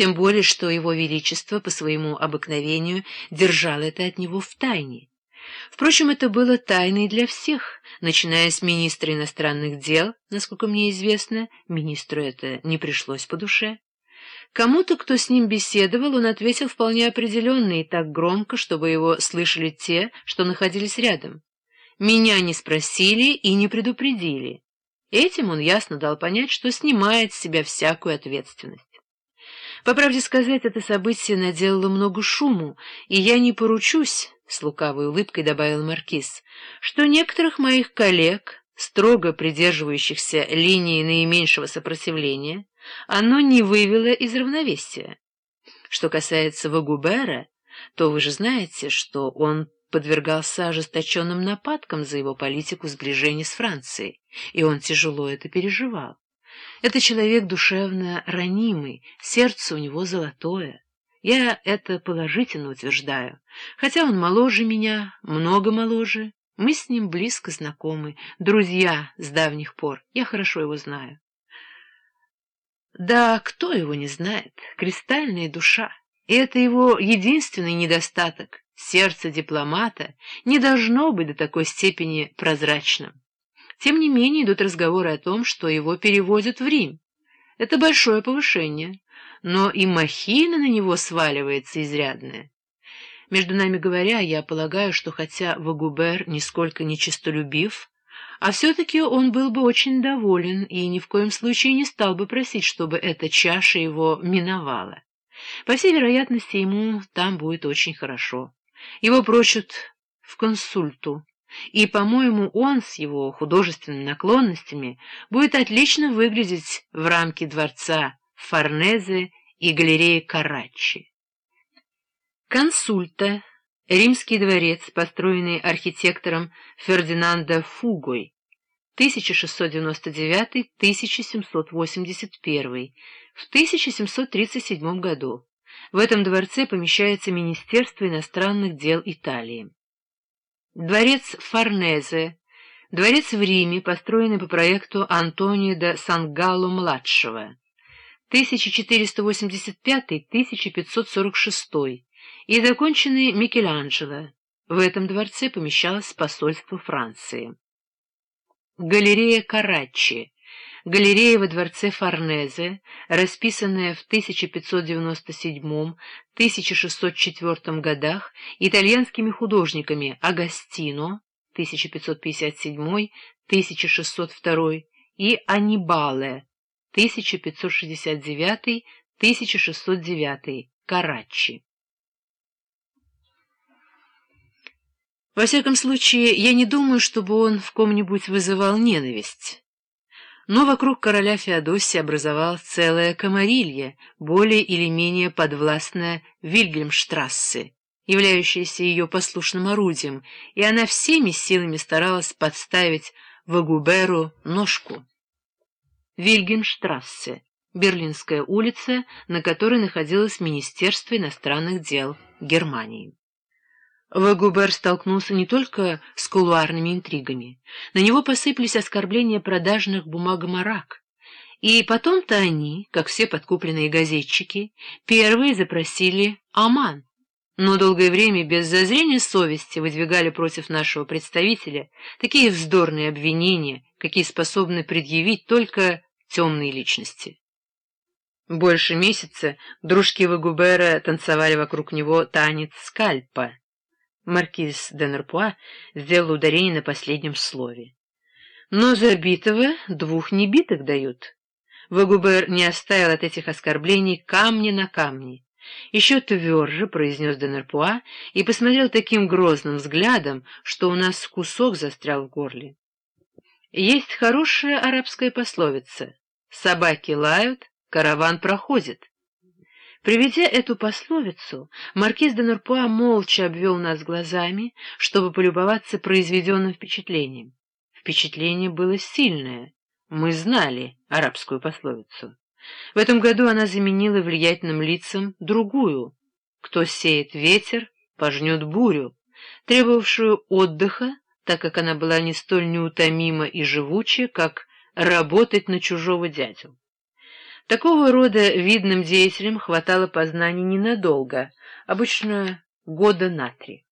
тем более, что его величество по своему обыкновению держал это от него в тайне. Впрочем, это было тайной для всех, начиная с министра иностранных дел, насколько мне известно, министру это не пришлось по душе. Кому-то, кто с ним беседовал, он ответил вполне определенно и так громко, чтобы его слышали те, что находились рядом. Меня не спросили и не предупредили. Этим он ясно дал понять, что снимает с себя всякую ответственность. По правде сказать, это событие наделало много шуму, и я не поручусь, — с лукавой улыбкой добавил Маркиз, — что некоторых моих коллег, строго придерживающихся линии наименьшего сопротивления, оно не вывело из равновесия. Что касается Вагубера, то вы же знаете, что он подвергался ожесточенным нападкам за его политику сближения с Францией, и он тяжело это переживал. Это человек душевно ранимый, сердце у него золотое. Я это положительно утверждаю, хотя он моложе меня, много моложе. Мы с ним близко знакомы, друзья с давних пор, я хорошо его знаю. Да, кто его не знает? Кристальная душа. И это его единственный недостаток. Сердце дипломата не должно быть до такой степени прозрачным. Тем не менее идут разговоры о том, что его переводят в Рим. Это большое повышение, но и махина на него сваливается изрядная. Между нами говоря, я полагаю, что хотя Вагубер нисколько не честолюбив, а все-таки он был бы очень доволен и ни в коем случае не стал бы просить, чтобы эта чаша его миновала. По всей вероятности, ему там будет очень хорошо. Его прочат в консульту. И, по-моему, он с его художественными наклонностями будет отлично выглядеть в рамке дворца Форнезе и галереи Караччи. Консульта — римский дворец, построенный архитектором Фердинандо Фугой, 1699-1781, в 1737 году. В этом дворце помещается Министерство иностранных дел Италии. Дворец Форнезе, дворец в Риме, построенный по проекту Антонио де Сангалло-младшего, 1485-1546, и законченный Микеланджело. В этом дворце помещалось посольство Франции. Галерея Караччи, галерея во дворце Форнезе, расписанная в 1597-1604 годах итальянскими художниками Агастино 1557-1602 и Анибале 1569-1609 Карачи. Во всяком случае, я не думаю, чтобы он в ком-нибудь вызывал ненависть. Но вокруг короля Феодосии образовалась целая комарилья, более или менее подвластная Вильгельмштрассе, являющаяся ее послушным орудием, и она всеми силами старалась подставить Вагуберу ножку. Вильгельмштрассе, Берлинская улица, на которой находилось Министерство иностранных дел Германии. Вагубер столкнулся не только с кулуарными интригами. На него посыпались оскорбления продажных бумагомарак. И потом-то они, как все подкупленные газетчики, первые запросили Аман. Но долгое время без зазрения совести выдвигали против нашего представителя такие вздорные обвинения, какие способны предъявить только темные личности. Больше месяца дружки Вагубера танцевали вокруг него танец скальпа. Маркиз де Нерпуа сделал ударение на последнем слове. Но забитого двух небитых дают. Вагубер не оставил от этих оскорблений камни на камни. Еще тверже произнес де Нерпуа и посмотрел таким грозным взглядом, что у нас кусок застрял в горле. Есть хорошая арабская пословица «Собаки лают, караван проходит». Приведя эту пословицу, маркиз де Нурпуа молча обвел нас глазами, чтобы полюбоваться произведенным впечатлением. Впечатление было сильное. Мы знали арабскую пословицу. В этом году она заменила влиятельным лицам другую. Кто сеет ветер, пожнет бурю, требовавшую отдыха, так как она была не столь неутомима и живучая, как работать на чужого дядю. Такого рода видным деятелям хватало познаний ненадолго, обычно года на три.